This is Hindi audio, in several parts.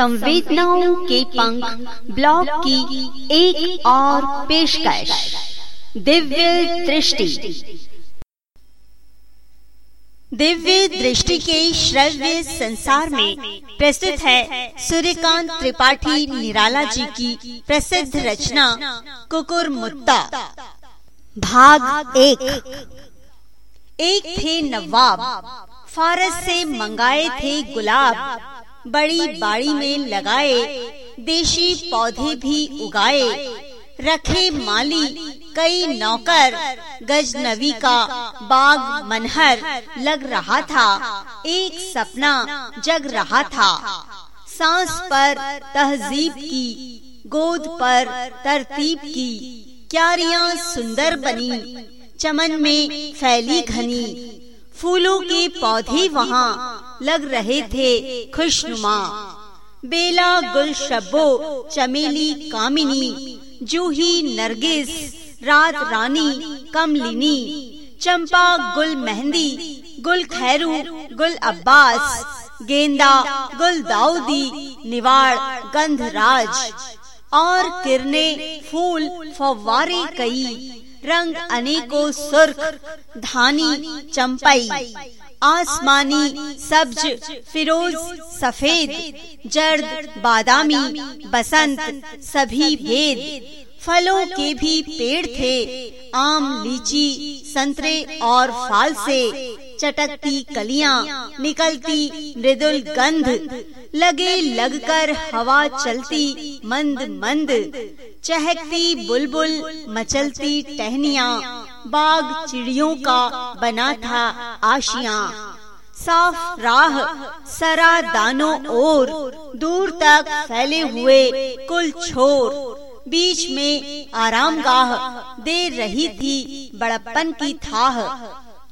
संवेदनाओं के पंख ब्लॉग की एक और पेशकश। दिव्य दृष्टि। दिव्य दृष्टि के श्रव्य संसार में प्रस्तुत है सूर्यकांत त्रिपाठी निराला जी की प्रसिद्ध रचना कुकुर मुत्ता। भाग एक। एक थे नवाब। फारस से मंगाए थे गुलाब। बड़ी बाड़ी में लगाए, देशी पौधे भी उगाए। रखे माली कई नौकर, गजनवी का बाग मनहर लग रहा था। एक सपना जग रहा था। सांस पर तहजीब की, गोद पर तरतीब की, क्यारियाँ सुंदर बनी, चमन में फैली घनी। फूलों के पौधे वहाँ लग रहे थे खुशनुमा। बेला गुल शब्बो चमेली कामिनी, जूही नरगिस, रात रानी कमलिनी, चंपा गुल मेहंदी, गुल खैरू, गुल अब्बास, गेंदा गुल दाऊदी, निवाड़ गंधराज, और किरने फूल फवारे कई, रंग अनेकों सुर्ख, धानी, चंपई। आसमानी सब्ज, फिरोज, सफ़ेद, जर्द, बादामी, बसंत, सभी भेद। फलों के भी पेड़ थे, आम, लीची, संतरे और फाल से। चटकती कलियाँ, निकलती मृदुल गंध। लगे लगकर हवा चलती मंद मंद। चहकती बुलबुल, मचलती टहनिया। बाग चिड़ियों का बना था आशिया। साफ़ राह सरा दानों और दूर तक फैले हुए कुल छोर। बीच में आरामगाह दे रही थी, बड़प्पन की थाह।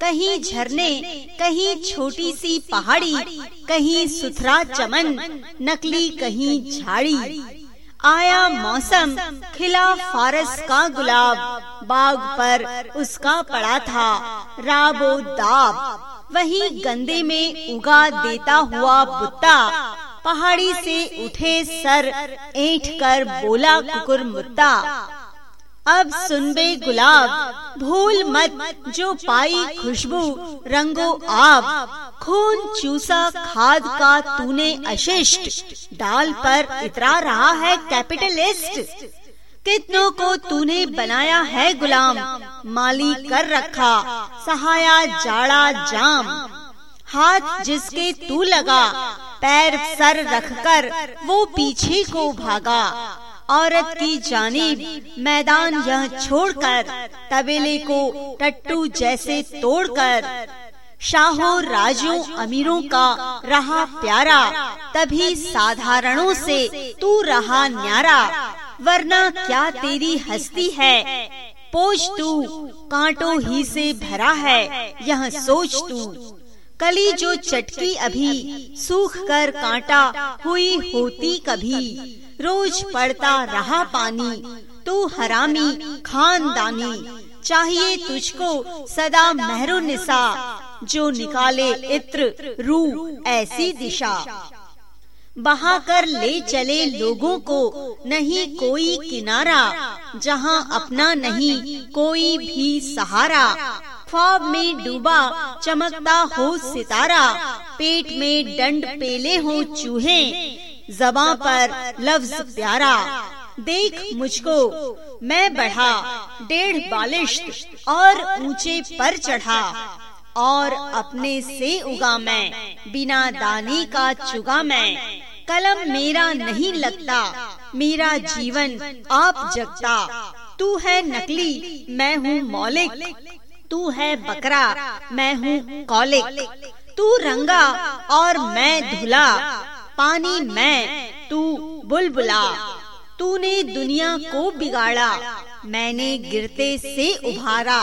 कहीं झरने, कहीं छोटी सी पहाड़ी, कहीं सुथरा चमन, नकली कहीं झाड़ी। आया मौसम, खिला फारस का गुलाब। बाग पर उसका पड़ा था। राबो दाब, वही गंदे में उगा देता हुआ बुत्ता पहाड़ी से उठे सर ऐठ कर बोला कुकुर मुत्ता, अब सुन बे गुलाब, भूल मत, जो पाई खुशबू, रंगो आब, खून चूसा खाद का तूने अशिष्ट, डाल पर इतरा रहा है कैपिटलिस्ट। कितनों को तूने बनाया है गुलाम? माली कर रखा सहाया जाड़ा जाम। हाथ जिसके तू लगा पैर सर रखकर वो पीछे को भागा। औरत की जानिब मैदान यह छोड़कर तबेले को टट्टू जैसे तोड़कर। शाहों राजों अमीरों का रहा प्यारा। तभी साधारणों से तू रहा न्यारा। वरना क्या तेरी हस्ती है? पोच तू, कांटों ही से भरा है। यह सोच तू। कली जो चटकी अभी, सूख कर कांटा हुई होती कभी। रोज पड़ता रहा पानी, तू हरामी, खानदानी। चाहिए तुझको सदा महरो निशा जो निकाले इत्र रू, ऐसी दिशा। बहा कर ले चले लोगों को, नहीं कोई किनारा, जहाँ अपना नहीं, कोई भी सहारा। ख्वाब में डूबा, चमकता हो सितारा, पेट में डंड पेले हो चूहे, जबा पर लफ्ज प्यारा। देख मुझको, मैं बढ़ा, डेढ़ बालिश और ऊँचे पर चढ़ा, और अपने से उगा मैं, बिना दानी का चुगा मैं। कलम मेरा नहीं लगता, मेरा जीवन आप जगता। तू है नकली, मैं हूँ मौलिक। तू है बकरा, मैं हूँ कौलिक। तू रंगा और मैं धुला, पानी मैं, तू बुलबुला। तूने दुनिया को बिगाड़ा, मैंने गिरते से उभारा।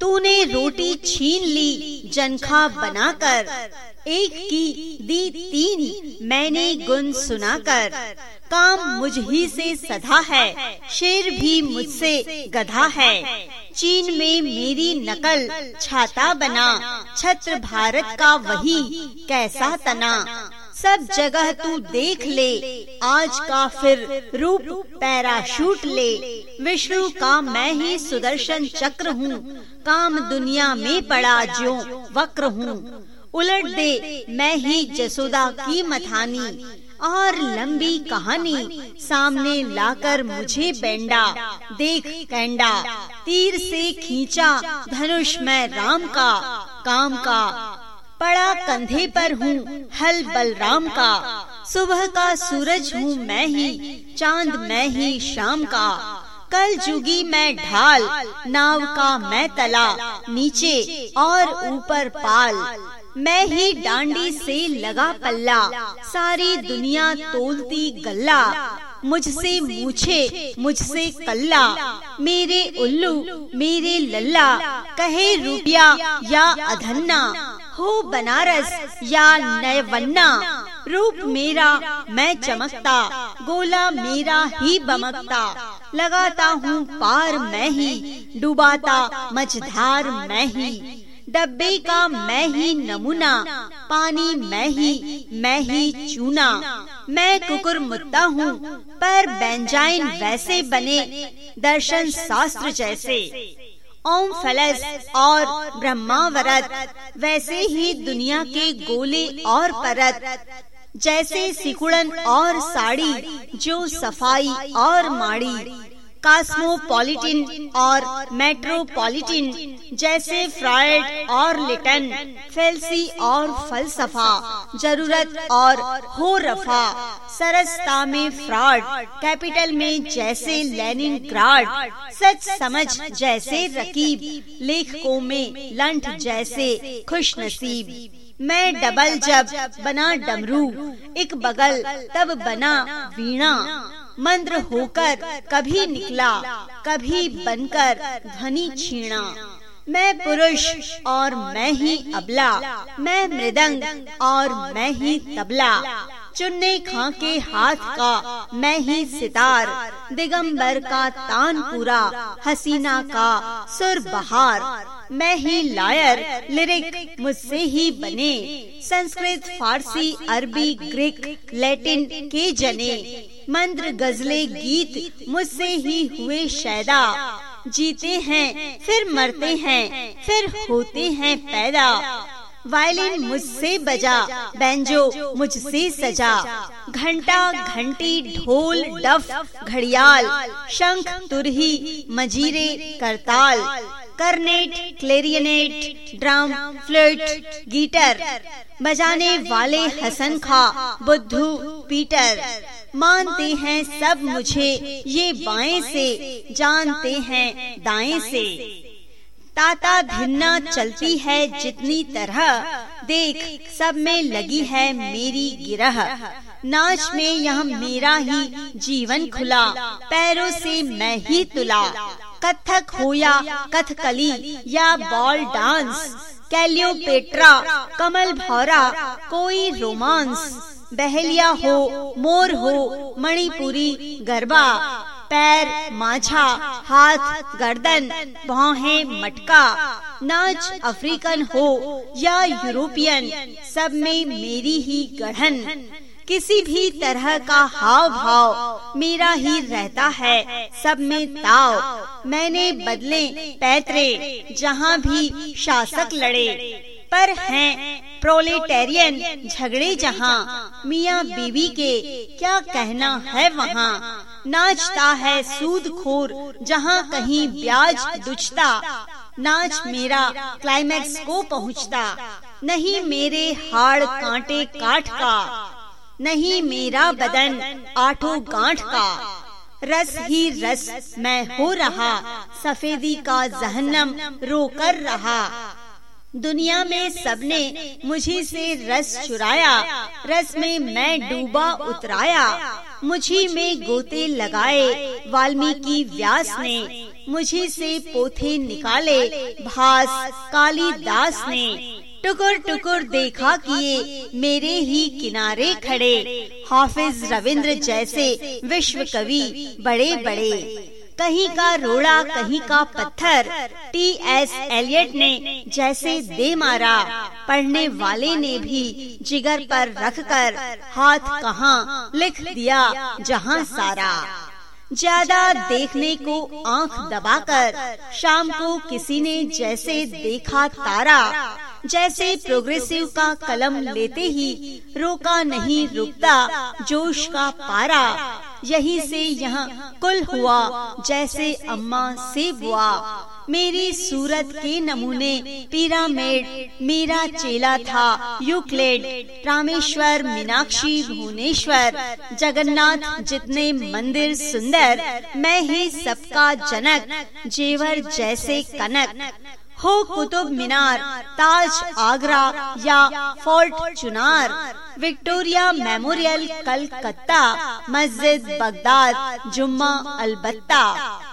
तूने रोटी छीन ली, जनखा बनाकर। एक की दी तीन, मैंने गुन सुनाकर। काम मुझ ही से सधा है, शेर भी मुझसे गधा है। चीन में मेरी नकल छाता बना, छत्र भारत का वही, कैसा तना। सब जगह तू देख ले। आज का फिर रूप पैराशूट ले। विष्णु का मैं ही सुदर्शन चक्र हूँ। काम दुनिया में पड़ा जो वक्र हूँ। उलट दे, मैं ही जसोदा की मथानी। और लंबी कहानी सामने लाकर मुझे बेंडा। देख कैंडा, तीर से खींचा धनुष मैं राम का। काम का पड़ा कंधे पर हूँ, हल बलराम का। सुबह का सूरज हूँ मैं ही, चाँद मैं ही शाम का। कल जुगी मैं ढाल, नाव का मैं तला, नीचे और ऊपर पाल। मैं ही डांडी से लगा पल्ला, सारी दुनिया तोलती गल्ला। मुझसे मूछे, मुझसे कल्ला, मेरे उल्लू, मेरे लल्ला, कहे रुपया या अधन्ना। हो बनारस या नयवन्ना रूप मेरा, मैं चमकता, गोला मेरा ही बमकता। लगाता हूँ पार मैं ही, डुबाता मझधार मैं ही। डब्बे का मैं ही नमूना, पानी मैं ही मैं ही चूना। मैं कुकुर मुत्ता हूँ, पर बेंजाइन वैसे बने, दर्शन शास्त्र जैसे। ओम फलस और ब्रह्मावरत वैसे ही दुनिया के गोले और परत जैसे सिकुड़न और साड़ी जो सफ़ाई और माड़ी कास्मोपॉलिटिन और मेट्रोपॉलिटिन जैसे फ्राइड और लिटन, फेल्सी और फलसफा, ज़रूरत और हो रफा सरसता में फ्रॉड, कैपिटल में जैसे लेनिन ग्राड सच समझ जैसे रकीब, लेखकों में लंठ जैसे खुश नसीब मैं डबल जब बना डमरू, एक बगल तब बना वीणा। मंत्र होकर कभी निकला, कभी बनकर ध्वनि छीणा। मैं पुरुष और मैं ही अबला। मैं मृदंग और मैं ही तबला। चुन्ने खां के हाथ का मैं ही सितार। दिगंबर का तान पूरा, हसीना का सुर बहार। मैं ही लायर, लिरिक मुझसे ही बने। संस्कृत, फारसी, अरबी, ग्रीक, लैटिन के जने। मंत्र गजले गीत मुझसे ही हुए शैदा। जीते हैं फिर मरते हैं फिर होते हैं पैदा। वायलिन मुझसे बजा बैंजो मुझसे सजा। घंटा घंटी ढोल डफ घड़ियाल शंख तुरही मजीरे करताल। Cornet, clarinet, drum, flute, guitar, बजाने वाले हसन खा, बुद्धू, पीटर। मानते हैं सब मुझे, ये बाएँ से, जानते हैं दाएँ से। ताता धिन्ना चलती है जितनी तरह, देख, सब में लगी है मेरी गिरह। नाच में यह मेरा ही जीवन खुला, पैरों से मैं ही तुला। कथक हो या कथकली या बॉल डांस। कैलियोपेट्रा कमल भौरा, कोई रोमांस। बहलिया हो, मोर हो, मणिपुरी, गरबा। पैर माझा, हाथ गर्दन भौहे मटका। नाच अफ्रीकन हो या यूरोपियन, सब में मेरी ही गढ़न। किसी भी तरह का हाव भाव मेरा ही रहता है, सब में ताव। मैंने बदले पैतरे, जहाँ भी शासक लड़े। पर हैं प्रोलेटेरियन झगड़े जहाँ। मियाँ बीवी के क्या कहना है वहाँ? नाचता है सूद खोर जहाँ कहीं ब्याज दुचता। नाच मेरा क्लाइमैक्स को पहुँचता। नहीं मेरे हाड़ कांटे काट का। नहीं मेरा बदन आठों गांठ का। रस ही रस मैं हो रहा। सफेदी का जहन्नम रो कर रहा। दुनिया में सबने मुझी से रस चुराया। रस में मैं डूबा उतराया। मुझी में गोते लगाए। वाल्मीकि व्यास ने मुझी से पोथे निकाले। भास कालीदास ने टुकुर टुकुर देखा किए, मेरे ही किनारे खड़े। हाफिज रविंद्र जैसे विश्व कवि बड़े बड़े। कहीं का रोड़ा, कहीं का पत्थर, टी एस एलियट ने जैसे दे मारा। पढ़ने वाले ने भी जिगर पर रखकर हाथ कहाँ लिख दिया, जहाँ सारा। ज़्यादा देखने को आँख दबाकर शाम को किसी ने जैसे देखा तारा जैसे प्रोग्रेसिव का कलम लेते ही रोका नहीं रुकता, जोश का पारा। यहीं से यहाँ कुल हुआ, जैसे अम्मा से बुआ। मेरी सूरत के नमूने, पिरामिड, मेरा चेला था, यूक्लेड, रामेश्वर, मीनाक्षी, भुवनेश्वर। जगन्नाथ जितने मंदिर सुंदर, मैं ही सबका जनक, जेवर जैसे कनक। हो कुतुब मीनार, ताज आगरा या fort Chunar, Victoria memorial, Calcutta, मस्जिद बगदाद, जुम्मा अलबत्ता,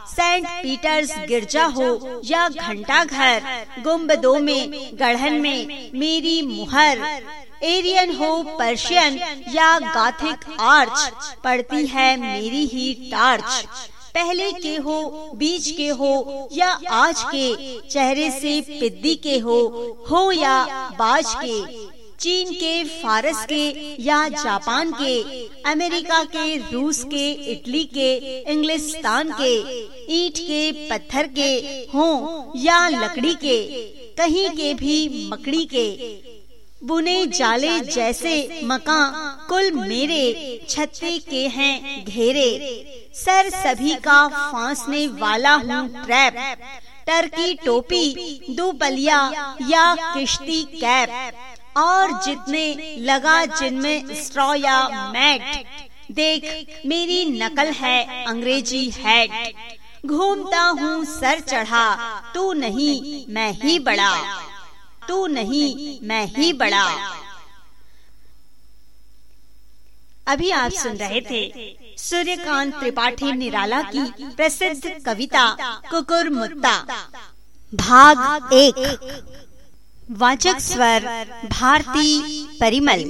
सेंट पीटर्स गिरजा हो या घंटा घर गुम्बदों में, गढ़न में, मेरी मुहर, एरियन हो पर्शियन या गाथिक आर्च, पड़ती है मेरी ही टार्च। पहले के हो बीच के हो, या आज के, चेहरे से पिद्दी के हो हो या बाज के, चीन के, फारस के, या जापान के, अमेरिका के, रूस के, इटली के, इंग्लिस्तान के, ईट के, पत्थर के, हो या लकड़ी के, कहीं के भी मकड़ी के, बुने जाले जैसे मकान कुल मेरे, छत्ते के हैं घेरे। सर सभी का फांसने वाला हूँ, ट्रैप। टर्की टोपी दो बलिया या किश्ती कैप। और जितने लगा जिनमें स्ट्रॉ या मैट देख, मेरी नकल है, अंग्रेज़ी हैट घूमता हूँ सर चढ़ा, तू नहीं, मैं ही बड़ा। तू नहीं, मैं ही बड़ा। अभी आप सुन रहे थे सूर्यकांत त्रिपाठी निराला की प्रसिद्ध कविता कुकुर मुत्ता भाग एक। वाचक स्वर भारती परिमल।